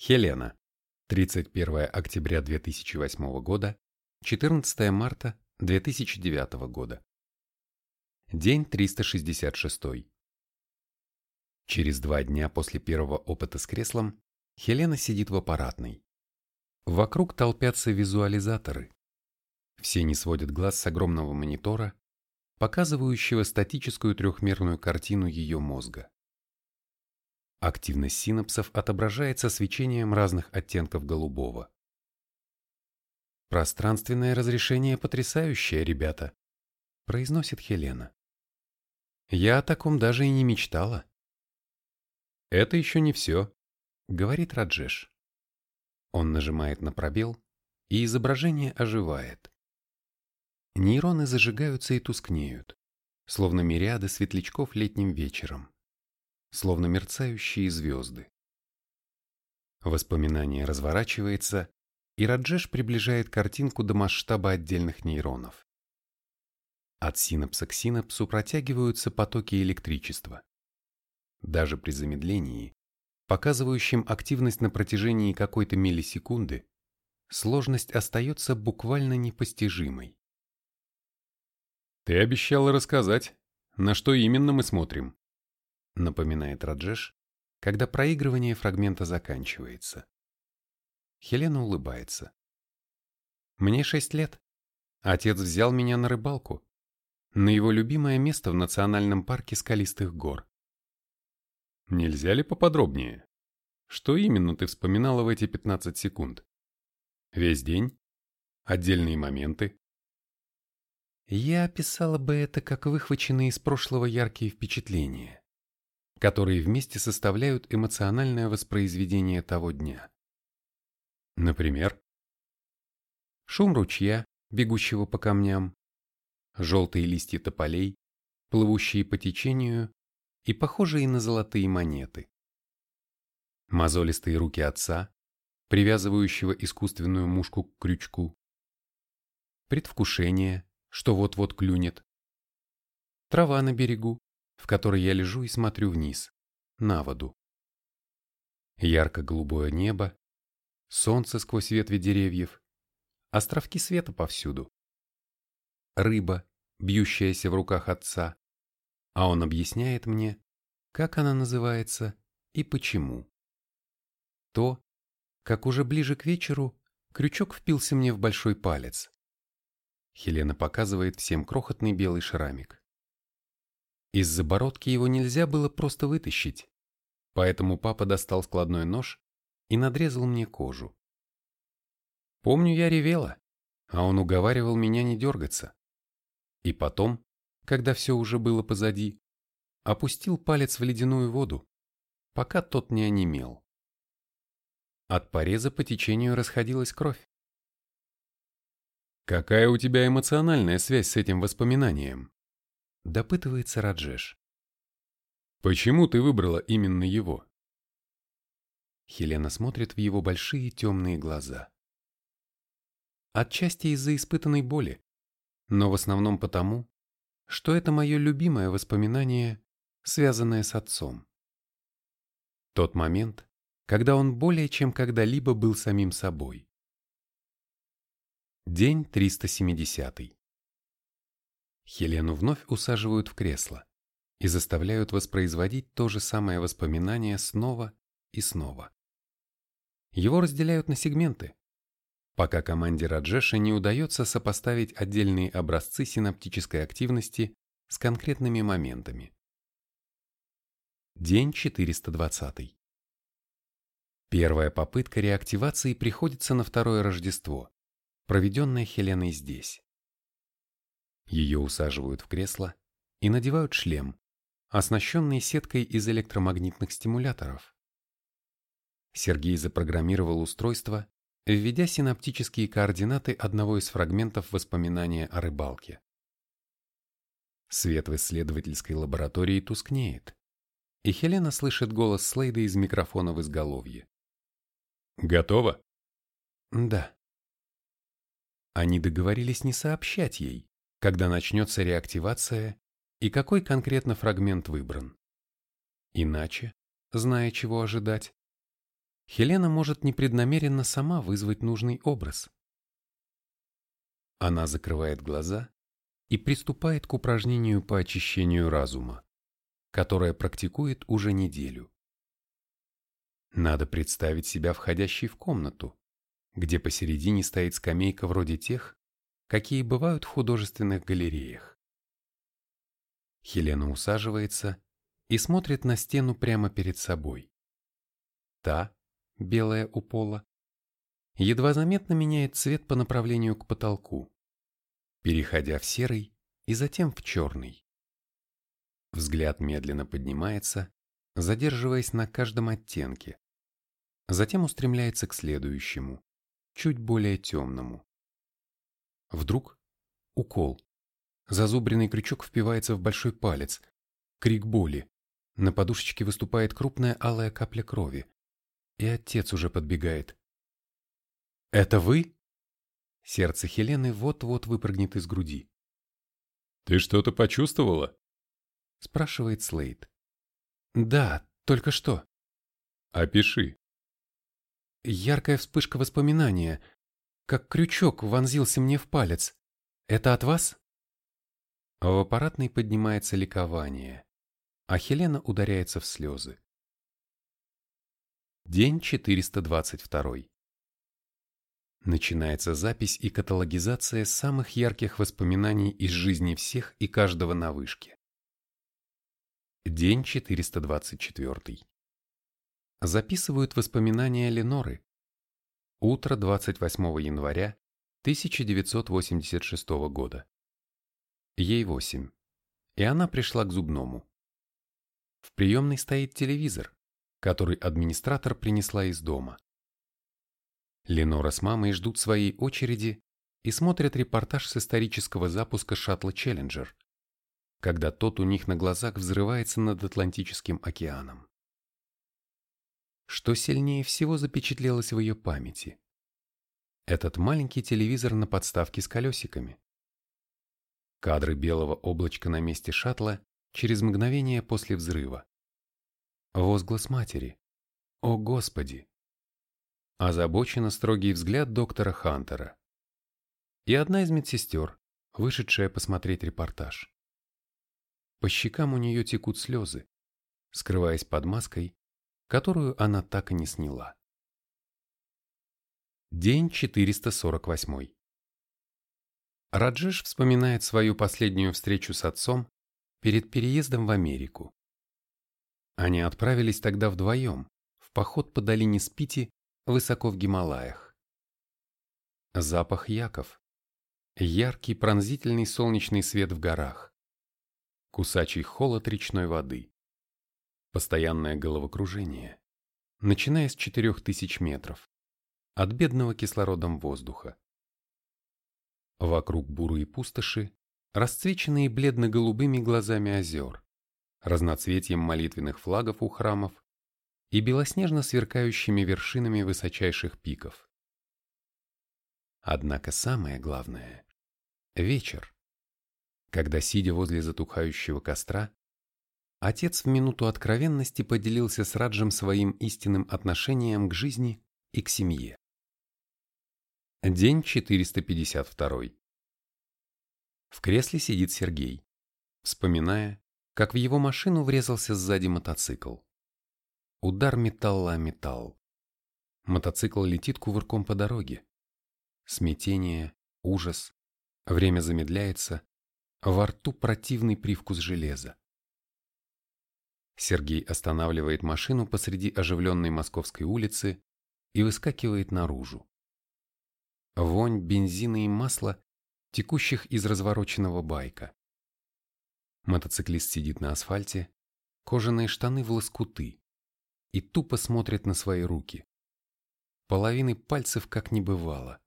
Хелена. 31 октября 2008 года, 14 марта 2009 года. День 366. Через два дня после первого опыта с креслом Хелена сидит в аппаратной. Вокруг толпятся визуализаторы. Все не сводят глаз с огромного монитора, показывающего статическую трехмерную картину ее мозга. Активность синапсов отображается свечением разных оттенков голубого. «Пространственное разрешение потрясающее, ребята», – произносит Хелена. «Я о таком даже и не мечтала». «Это еще не все», – говорит Раджеш. Он нажимает на пробел, и изображение оживает. Нейроны зажигаются и тускнеют, словно мириады светлячков летним вечером словно мерцающие звезды. Воспоминание разворачивается, и Раджеш приближает картинку до масштаба отдельных нейронов. От синапса к синапсу протягиваются потоки электричества. Даже при замедлении, показывающем активность на протяжении какой-то миллисекунды, сложность остается буквально непостижимой. «Ты обещала рассказать, на что именно мы смотрим», напоминает Раджеш, когда проигрывание фрагмента заканчивается. Хелена улыбается. Мне шесть лет. Отец взял меня на рыбалку, на его любимое место в национальном парке скалистых гор. Нельзя ли поподробнее? Что именно ты вспоминала в эти 15 секунд? Весь день? Отдельные моменты? Я описала бы это как выхваченные из прошлого яркие впечатления которые вместе составляют эмоциональное воспроизведение того дня. Например, шум ручья, бегущего по камням, желтые листья тополей, плывущие по течению и похожие на золотые монеты. Мозолистые руки отца, привязывающего искусственную мушку к крючку. Предвкушение, что вот-вот клюнет. Трава на берегу, в которой я лежу и смотрю вниз, на воду. Ярко-голубое небо, солнце сквозь ветви деревьев, островки света повсюду. Рыба, бьющаяся в руках отца, а он объясняет мне, как она называется и почему. То, как уже ближе к вечеру крючок впился мне в большой палец. Хелена показывает всем крохотный белый шрамик. Из-за бородки его нельзя было просто вытащить, поэтому папа достал складной нож и надрезал мне кожу. Помню, я ревела, а он уговаривал меня не дергаться. И потом, когда все уже было позади, опустил палец в ледяную воду, пока тот не онемел. От пореза по течению расходилась кровь. Какая у тебя эмоциональная связь с этим воспоминанием? Допытывается Раджеш. Почему ты выбрала именно его? Хелена смотрит в его большие темные глаза. Отчасти из-за испытанной боли, но в основном потому, что это мое любимое воспоминание, связанное с отцом. Тот момент, когда он более чем когда-либо был самим собой. День 370. Хелену вновь усаживают в кресло и заставляют воспроизводить то же самое воспоминание снова и снова. Его разделяют на сегменты, пока команде Раджеша не удается сопоставить отдельные образцы синаптической активности с конкретными моментами. День 420. Первая попытка реактивации приходится на второе Рождество, проведенное Хеленой здесь. Ее усаживают в кресло и надевают шлем, оснащенный сеткой из электромагнитных стимуляторов. Сергей запрограммировал устройство, введя синаптические координаты одного из фрагментов воспоминания о рыбалке. Свет в исследовательской лаборатории тускнеет, и Хелена слышит голос Слейда из микрофона в изголовье. «Готово?» «Да». Они договорились не сообщать ей, когда начнется реактивация и какой конкретно фрагмент выбран. Иначе, зная чего ожидать, Хелена может непреднамеренно сама вызвать нужный образ. Она закрывает глаза и приступает к упражнению по очищению разума, которое практикует уже неделю. Надо представить себя входящей в комнату, где посередине стоит скамейка вроде тех, какие бывают в художественных галереях. Хелена усаживается и смотрит на стену прямо перед собой. Та, белая у пола, едва заметно меняет цвет по направлению к потолку, переходя в серый и затем в черный. Взгляд медленно поднимается, задерживаясь на каждом оттенке, затем устремляется к следующему, чуть более темному. Вдруг укол. Зазубренный крючок впивается в большой палец. Крик боли. На подушечке выступает крупная алая капля крови. И отец уже подбегает. «Это вы?» Сердце Хелены вот-вот выпрыгнет из груди. «Ты что-то почувствовала?» Спрашивает Слейд. «Да, только что». «Опиши». Яркая вспышка воспоминания, как крючок вонзился мне в палец. Это от вас? В аппаратной поднимается ликование, а Хелена ударяется в слезы. День 422. Начинается запись и каталогизация самых ярких воспоминаний из жизни всех и каждого на вышке. День 424. Записывают воспоминания Леноры. Утро 28 января 1986 года. Ей восемь, и она пришла к зубному. В приемной стоит телевизор, который администратор принесла из дома. Ленора с мамой ждут своей очереди и смотрят репортаж с исторического запуска шаттла «Челленджер», когда тот у них на глазах взрывается над Атлантическим океаном. Что сильнее всего запечатлелось в ее памяти? Этот маленький телевизор на подставке с колесиками. Кадры белого облачка на месте шаттла через мгновение после взрыва. Возглас матери. «О, Господи!» Озабоченно строгий взгляд доктора Хантера. И одна из медсестер, вышедшая посмотреть репортаж. По щекам у нее текут слезы, скрываясь под маской, которую она так и не сняла. День 448. Раджеш вспоминает свою последнюю встречу с отцом перед переездом в Америку. Они отправились тогда вдвоем в поход по долине Спити высоко в Гималаях. Запах яков. Яркий пронзительный солнечный свет в горах. Кусачий холод речной воды. Постоянное головокружение. Начиная с 4000 метров. От бедного кислородом воздуха. Вокруг бурые пустоши, расцвеченные бледно-голубыми глазами озер, разноцветием молитвенных флагов у храмов и белоснежно сверкающими вершинами высочайших пиков. Однако самое главное – вечер, когда, сидя возле затухающего костра, отец в минуту откровенности поделился с Раджем своим истинным отношением к жизни и к семье. День 452. В кресле сидит Сергей, вспоминая, как в его машину врезался сзади мотоцикл. Удар металла о металл. Мотоцикл летит кувырком по дороге. Смятение, ужас, время замедляется, во рту противный привкус железа. Сергей останавливает машину посреди оживленной московской улицы и выскакивает наружу. Вонь бензина и масла, текущих из развороченного байка. Мотоциклист сидит на асфальте, кожаные штаны в лоскуты и тупо смотрит на свои руки. Половины пальцев как не бывало.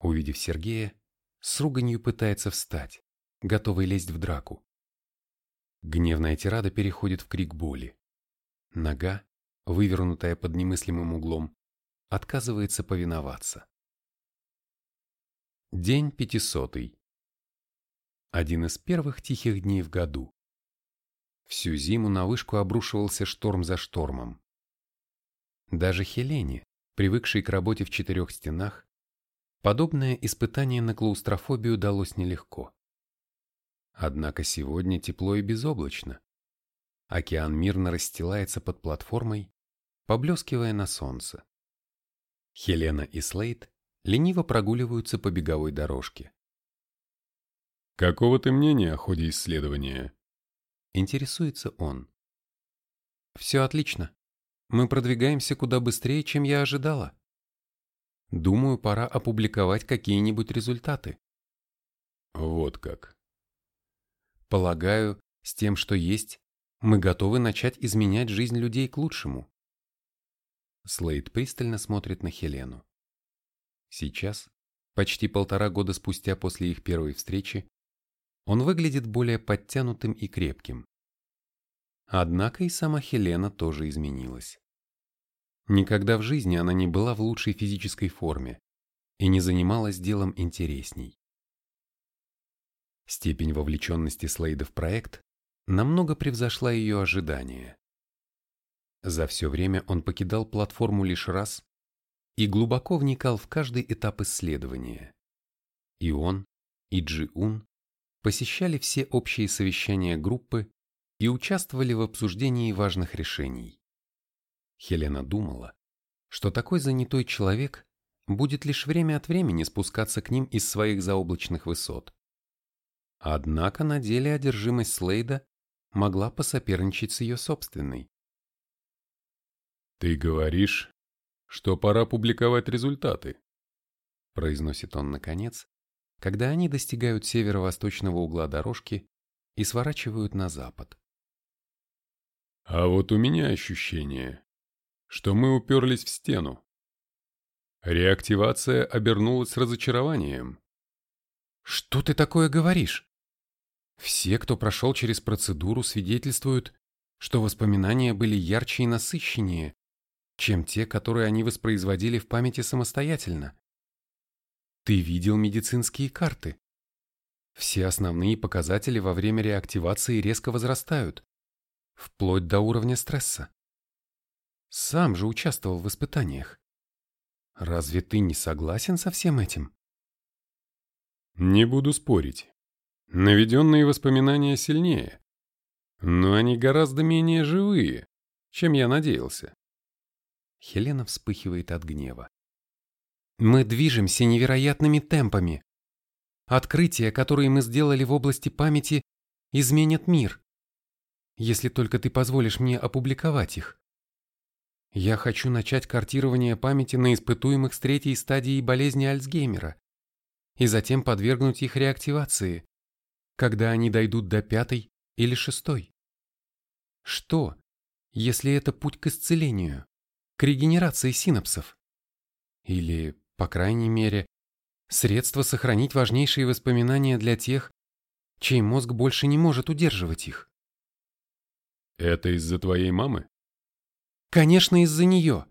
Увидев Сергея, с руганью пытается встать, готовый лезть в драку. Гневная тирада переходит в крик боли. Нога, вывернутая под немыслимым углом, отказывается повиноваться. День пятисотый. Один из первых тихих дней в году. Всю зиму на вышку обрушивался шторм за штормом. Даже Хелене, привыкшей к работе в четырех стенах, подобное испытание на клаустрофобию далось нелегко. Однако сегодня тепло и безоблачно. Океан мирно расстилается под платформой, поблескивая на солнце. Хелена и Слейд лениво прогуливаются по беговой дорожке. «Какого ты мнения о ходе исследования?» Интересуется он. «Все отлично. Мы продвигаемся куда быстрее, чем я ожидала. Думаю, пора опубликовать какие-нибудь результаты». «Вот как». «Полагаю, с тем, что есть, мы готовы начать изменять жизнь людей к лучшему. Слейд пристально смотрит на Хелену. Сейчас, почти полтора года спустя после их первой встречи, он выглядит более подтянутым и крепким. Однако и сама Хелена тоже изменилась. Никогда в жизни она не была в лучшей физической форме и не занималась делом интересней. Степень вовлеченности Слейда в проект намного превзошла ее ожидания. За все время он покидал платформу лишь раз и глубоко вникал в каждый этап исследования. И он, и Джи-Ун посещали все общие совещания группы и участвовали в обсуждении важных решений. Хелена думала, что такой занятой человек будет лишь время от времени спускаться к ним из своих заоблачных высот. Однако на деле одержимость Слейда могла посоперничать с ее собственной. «Ты говоришь, что пора публиковать результаты», произносит он наконец, когда они достигают северо-восточного угла дорожки и сворачивают на запад. А вот у меня ощущение, что мы уперлись в стену. Реактивация обернулась разочарованием. Что ты такое говоришь? Все, кто прошел через процедуру, свидетельствуют, что воспоминания были ярче и насыщеннее, чем те, которые они воспроизводили в памяти самостоятельно. Ты видел медицинские карты. Все основные показатели во время реактивации резко возрастают, вплоть до уровня стресса. Сам же участвовал в испытаниях. Разве ты не согласен со всем этим? Не буду спорить. Наведенные воспоминания сильнее, но они гораздо менее живые, чем я надеялся. Хелена вспыхивает от гнева. Мы движемся невероятными темпами. Открытия, которые мы сделали в области памяти, изменят мир. Если только ты позволишь мне опубликовать их. Я хочу начать картирование памяти на испытуемых с третьей стадией болезни Альцгеймера и затем подвергнуть их реактивации, когда они дойдут до пятой или шестой. Что, если это путь к исцелению? к регенерации синапсов. Или, по крайней мере, средство сохранить важнейшие воспоминания для тех, чей мозг больше не может удерживать их. Это из-за твоей мамы? Конечно, из-за нее.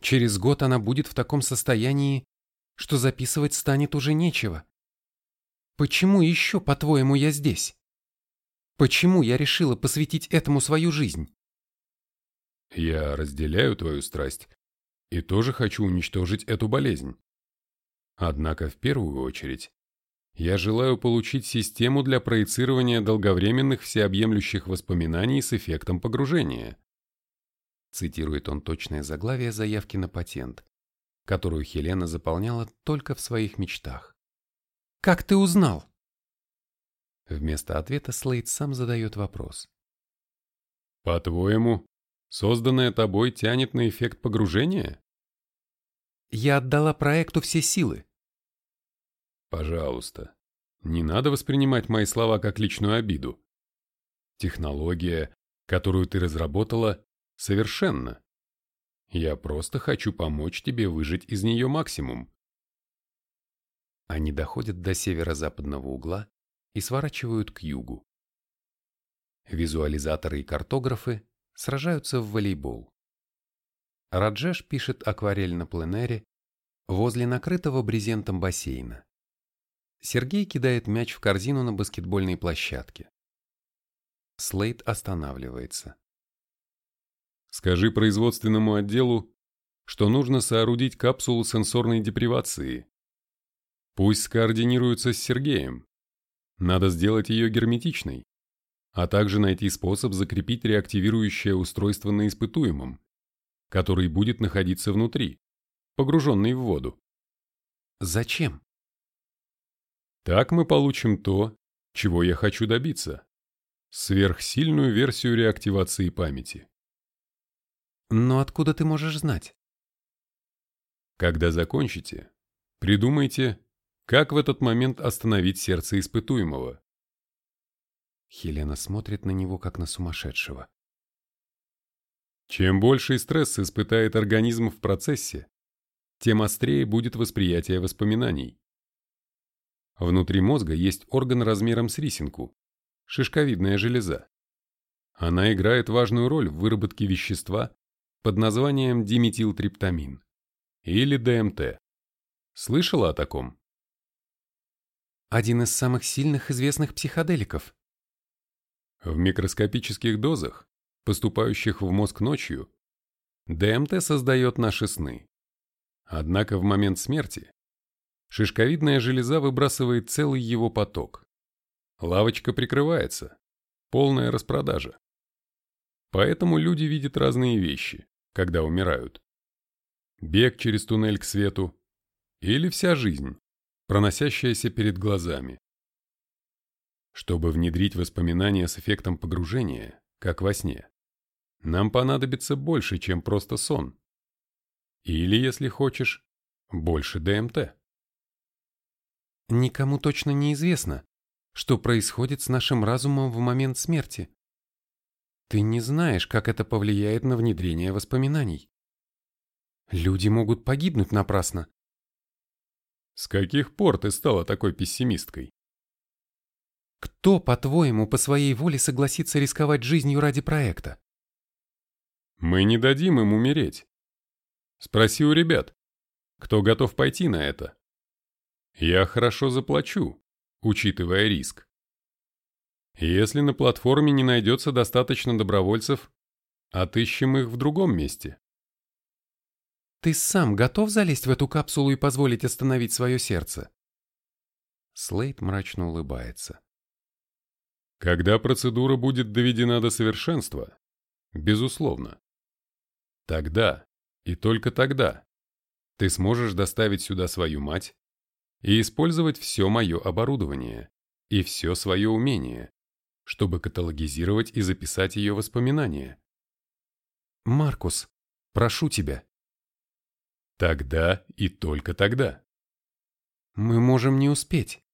Через год она будет в таком состоянии, что записывать станет уже нечего. Почему еще, по-твоему, я здесь? Почему я решила посвятить этому свою жизнь? Я разделяю твою страсть и тоже хочу уничтожить эту болезнь. Однако в первую очередь я желаю получить систему для проецирования долговременных всеобъемлющих воспоминаний с эффектом погружения. Цитирует он точное заглавие заявки на патент, которую Хелена заполняла только в своих мечтах. «Как ты узнал?» Вместо ответа Слейд сам задает вопрос. «По-твоему, Созданное тобой тянет на эффект погружения? Я отдала проекту все силы. Пожалуйста, не надо воспринимать мои слова как личную обиду. Технология, которую ты разработала, совершенна. Я просто хочу помочь тебе выжить из нее максимум. Они доходят до северо-западного угла и сворачивают к югу. Визуализаторы и картографы сражаются в волейбол. Раджеш пишет акварель на пленэре возле накрытого брезентом бассейна. Сергей кидает мяч в корзину на баскетбольной площадке. Слейд останавливается. Скажи производственному отделу, что нужно соорудить капсулу сенсорной депривации. Пусть скоординируются с Сергеем. Надо сделать ее герметичной, а также найти способ закрепить реактивирующее устройство на испытуемом, который будет находиться внутри, погруженный в воду. Зачем? Так мы получим то, чего я хочу добиться. Сверхсильную версию реактивации памяти. Но откуда ты можешь знать? Когда закончите, придумайте, как в этот момент остановить сердце испытуемого. Хелена смотрит на него, как на сумасшедшего. Чем больший стресс испытает организм в процессе, тем острее будет восприятие воспоминаний. Внутри мозга есть орган размером с рисинку – шишковидная железа. Она играет важную роль в выработке вещества под названием диметилтриптамин или ДМТ. Слышала о таком? Один из самых сильных известных психоделиков. В микроскопических дозах, поступающих в мозг ночью, ДМТ создает наши сны. Однако в момент смерти шишковидная железа выбрасывает целый его поток. Лавочка прикрывается. Полная распродажа. Поэтому люди видят разные вещи, когда умирают бег через туннель к свету или вся жизнь, проносящаяся перед глазами. Чтобы внедрить воспоминания с эффектом погружения, как во сне, нам понадобится больше, чем просто сон. Или, если хочешь, больше ДМТ. Никому точно не известно, что происходит с нашим разумом в момент смерти. Ты не знаешь, как это повлияет на внедрение воспоминаний. Люди могут погибнуть напрасно. С каких пор ты стала такой пессимисткой? Кто, по-твоему, по своей воле согласится рисковать жизнью ради проекта? Мы не дадим им умереть. Спроси у ребят, кто готов пойти на это. Я хорошо заплачу, учитывая риск. Если на платформе не найдется достаточно добровольцев, отыщем их в другом месте. Ты сам готов залезть в эту капсулу и позволить остановить свое сердце?» Слейд мрачно улыбается. «Когда процедура будет доведена до совершенства, безусловно. Тогда, и только тогда, ты сможешь доставить сюда свою мать и использовать все мое оборудование и все свое умение, чтобы каталогизировать и записать ее воспоминания. Маркус, прошу тебя, Тогда и только тогда. Мы можем не успеть.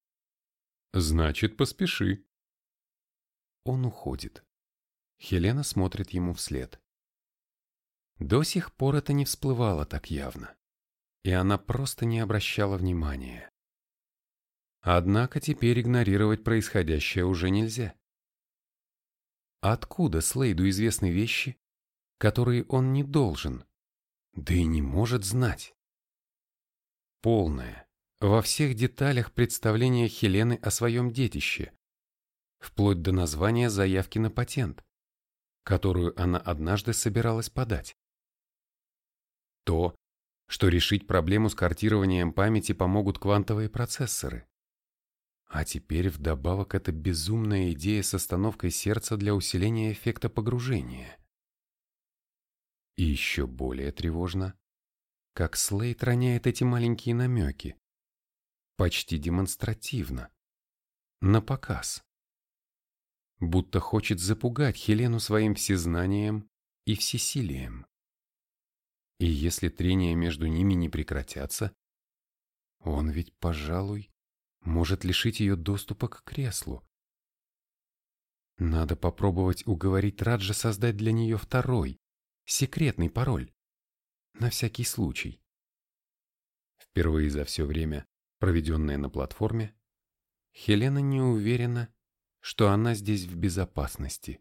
Значит, поспеши. Он уходит. Хелена смотрит ему вслед. До сих пор это не всплывало так явно, и она просто не обращала внимания. Однако теперь игнорировать происходящее уже нельзя. Откуда Слейду известны вещи, которые он не должен, да и не может знать. Полное, во всех деталях представление Хелены о своем детище, вплоть до названия заявки на патент, которую она однажды собиралась подать. То, что решить проблему с картированием памяти помогут квантовые процессоры. А теперь вдобавок эта безумная идея с остановкой сердца для усиления эффекта погружения. И еще более тревожно, как Слейд роняет эти маленькие намеки. Почти демонстративно. На показ. Будто хочет запугать Хелену своим всезнанием и всесилием. И если трения между ними не прекратятся, он ведь, пожалуй, может лишить ее доступа к креслу. Надо попробовать уговорить Раджа создать для нее второй, секретный пароль. На всякий случай. Впервые за все время, проведенное на платформе, Хелена не уверена, что она здесь в безопасности.